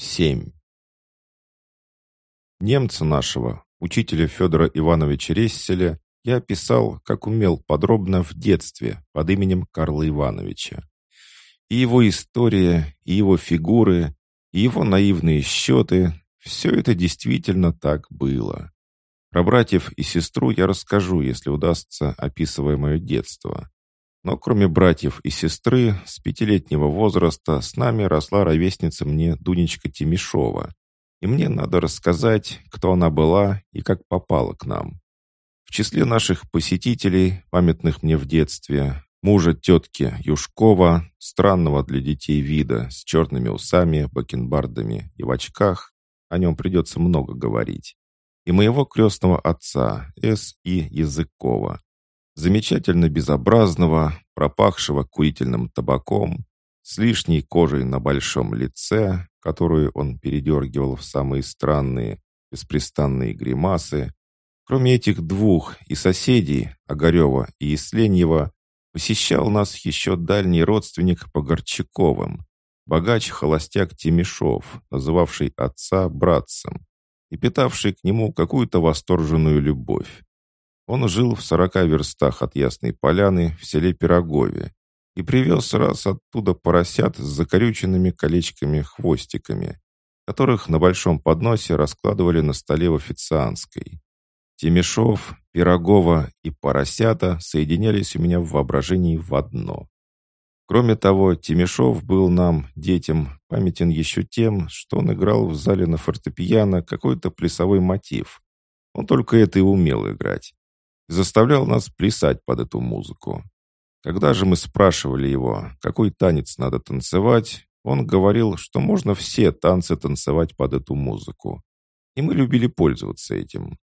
7. Немца нашего, учителя Федора Ивановича Ресселя, я описал, как умел подробно в детстве под именем Карла Ивановича. И его история, и его фигуры, и его наивные счеты – все это действительно так было. Про братьев и сестру я расскажу, если удастся, описывая мое детство. Но кроме братьев и сестры, с пятилетнего возраста с нами росла ровесница мне Дунечка Тимишова. И мне надо рассказать, кто она была и как попала к нам. В числе наших посетителей, памятных мне в детстве, мужа тетки Юшкова, странного для детей вида, с черными усами, бакенбардами и в очках, о нем придется много говорить, и моего крестного отца, С. И. Языкова, замечательно безобразного, пропахшего курительным табаком, с лишней кожей на большом лице, которую он передергивал в самые странные, беспрестанные гримасы. Кроме этих двух и соседей, Огарева и Исленьева, посещал нас еще дальний родственник по Горчаковым, богач-холостяк Тимишов, называвший отца братцем и питавший к нему какую-то восторженную любовь. Он жил в сорока верстах от Ясной Поляны в селе Пирогове и привез раз оттуда поросят с закорюченными колечками-хвостиками, которых на большом подносе раскладывали на столе в официантской. Тимишов, Пирогова и поросята соединялись у меня в воображении в одно. Кроме того, Тимишов был нам, детям, памятен еще тем, что он играл в зале на фортепиано какой-то плясовой мотив. Он только это и умел играть заставлял нас плясать под эту музыку. Когда же мы спрашивали его, какой танец надо танцевать, он говорил, что можно все танцы танцевать под эту музыку. И мы любили пользоваться этим.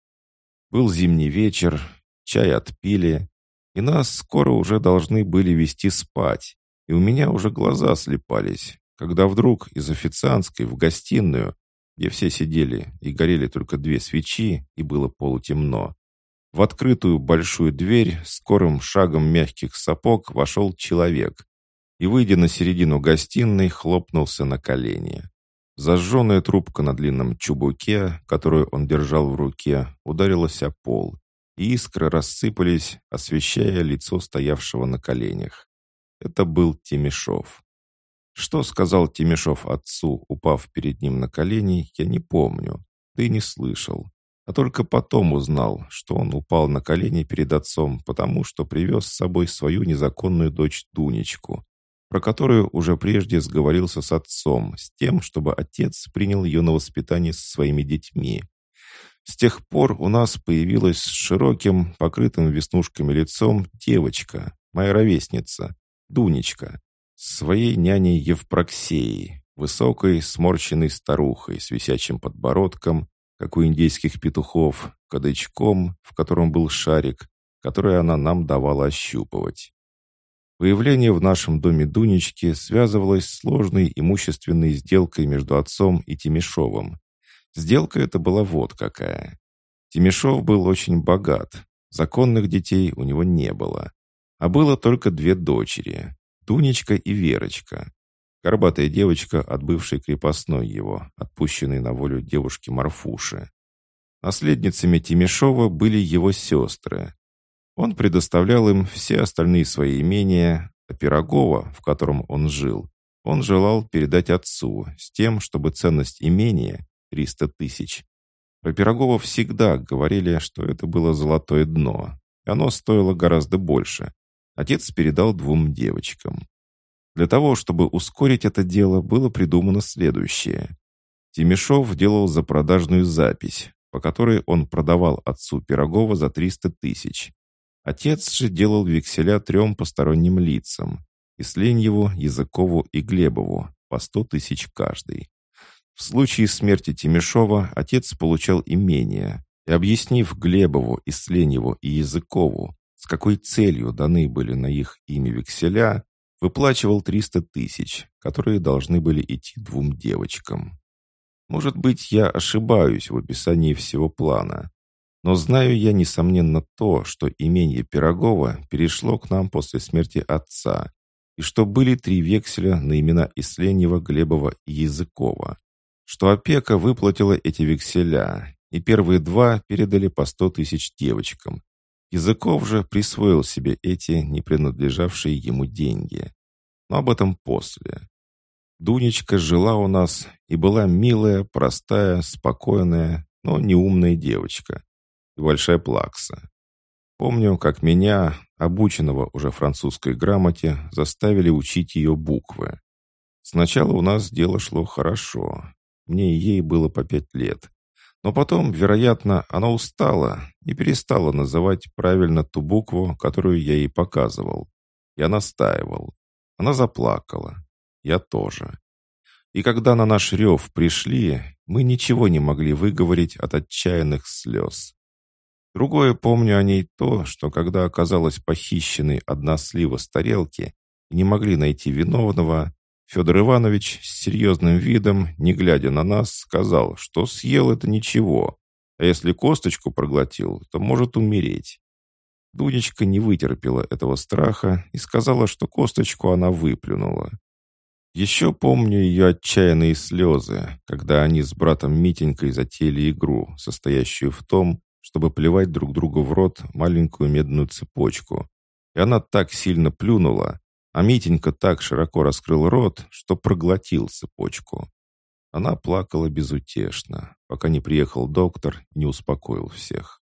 Был зимний вечер, чай отпили, и нас скоро уже должны были вести спать, и у меня уже глаза слепались, когда вдруг из официантской в гостиную, где все сидели и горели только две свечи, и было полутемно, в открытую большую дверь скорым шагом мягких сапог вошел человек и, выйдя на середину гостиной, хлопнулся на колени. Зажженная трубка на длинном чубуке, которую он держал в руке, ударилась о пол, и искры рассыпались, освещая лицо стоявшего на коленях. Это был Тимишов. Что сказал Тимишов отцу, упав перед ним на колени, я не помню, и не слышал а только потом узнал, что он упал на колени перед отцом, потому что привез с собой свою незаконную дочь Дунечку, про которую уже прежде сговорился с отцом, с тем, чтобы отец принял ее на воспитание со своими детьми. С тех пор у нас появилась с широким, покрытым веснушками лицом девочка, моя ровесница, Дунечка, с своей няней Евпроксеей, высокой, сморщенной старухой с висячим подбородком, как у индейских петухов, кадычком, в котором был шарик, который она нам давала ощупывать. Появление в нашем доме Дунечки связывалось с сложной имущественной сделкой между отцом и Тимишовым. Сделка эта была вот какая. Тимишов был очень богат, законных детей у него не было. А было только две дочери, Дунечка и Верочка. Горбатая девочка от бывшей крепостной его, отпущенной на волю девушки Марфуши. Наследницами Тимишова были его сестры. Он предоставлял им все остальные свои имения, а Пирогова, в котором он жил, он желал передать отцу с тем, чтобы ценность имения, 300 тысяч, про Пирогова всегда говорили, что это было золотое дно, и оно стоило гораздо больше. Отец передал двум девочкам. Для того, чтобы ускорить это дело, было придумано следующее. Тимишов делал запродажную запись, по которой он продавал отцу Пирогова за 300 тысяч. Отец же делал векселя трем посторонним лицам – Исленьеву, Языкову и Глебову, по 100 тысяч каждый. В случае смерти Тимишова отец получал имение, и объяснив Глебову, Исленьеву и Языкову, с какой целью даны были на их имя векселя, Выплачивал 300 тысяч, которые должны были идти двум девочкам. Может быть, я ошибаюсь в описании всего плана, но знаю я, несомненно, то, что имение Пирогова перешло к нам после смерти отца, и что были три векселя на имена Исленева, Глебова и Языкова, что опека выплатила эти векселя, и первые два передали по сто тысяч девочкам. Языков же присвоил себе эти не принадлежавшие ему деньги. Но об этом после. Дунечка жила у нас и была милая, простая, спокойная, но неумная девочка. И большая плакса. Помню, как меня, обученного уже французской грамоте, заставили учить ее буквы. Сначала у нас дело шло хорошо. Мне и ей было по пять лет. Но потом, вероятно, она устала и перестала называть правильно ту букву, которую я ей показывал. Я настаивал. Она заплакала. Я тоже. И когда на наш рев пришли, мы ничего не могли выговорить от отчаянных слез. Другое помню о ней то, что когда оказалась похищенной одна слива с тарелки и не могли найти виновного, Федор Иванович с серьезным видом, не глядя на нас, сказал, что съел это ничего, а если косточку проглотил, то может умереть. Дунечка не вытерпела этого страха и сказала, что косточку она выплюнула. Еще помню ее отчаянные слезы, когда они с братом Митенькой затеяли игру, состоящую в том, чтобы плевать друг другу в рот маленькую медную цепочку. И она так сильно плюнула, а Митенька так широко раскрыл рот, что проглотил цепочку. Она плакала безутешно, пока не приехал доктор и не успокоил всех.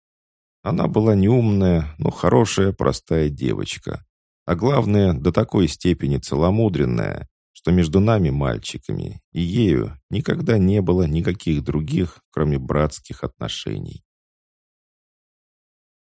Она была неумная, но хорошая, простая девочка. А главное, до такой степени целомудренная, что между нами, мальчиками, и ею никогда не было никаких других, кроме братских отношений.